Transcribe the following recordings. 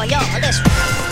on y'all. Let's.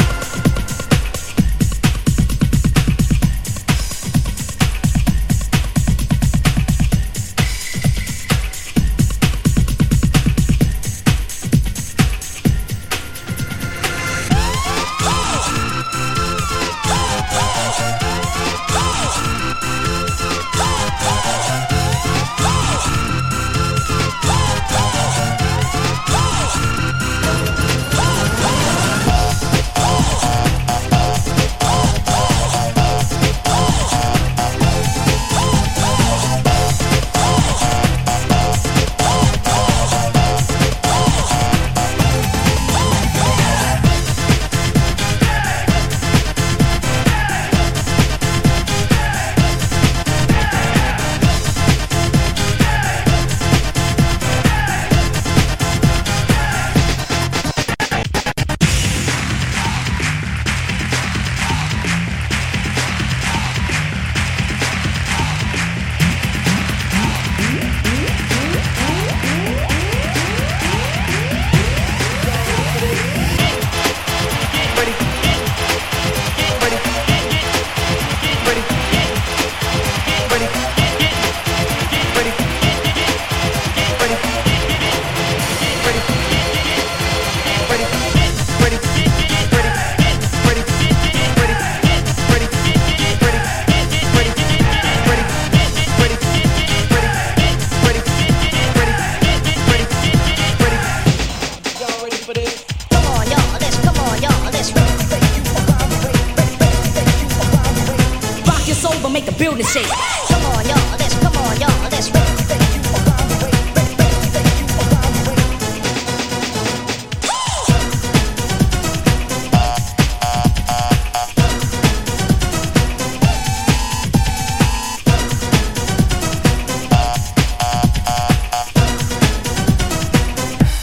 Flavor make the building shake. Come on, y'all, let's come on, y'all, let's rock.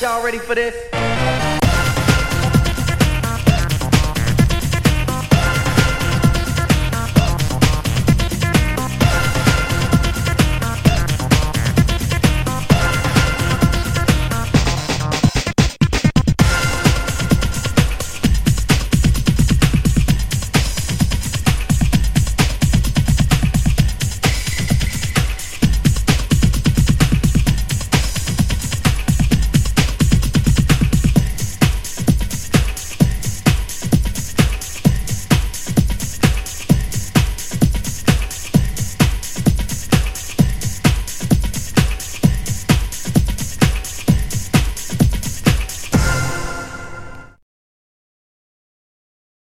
Y'all ready for this?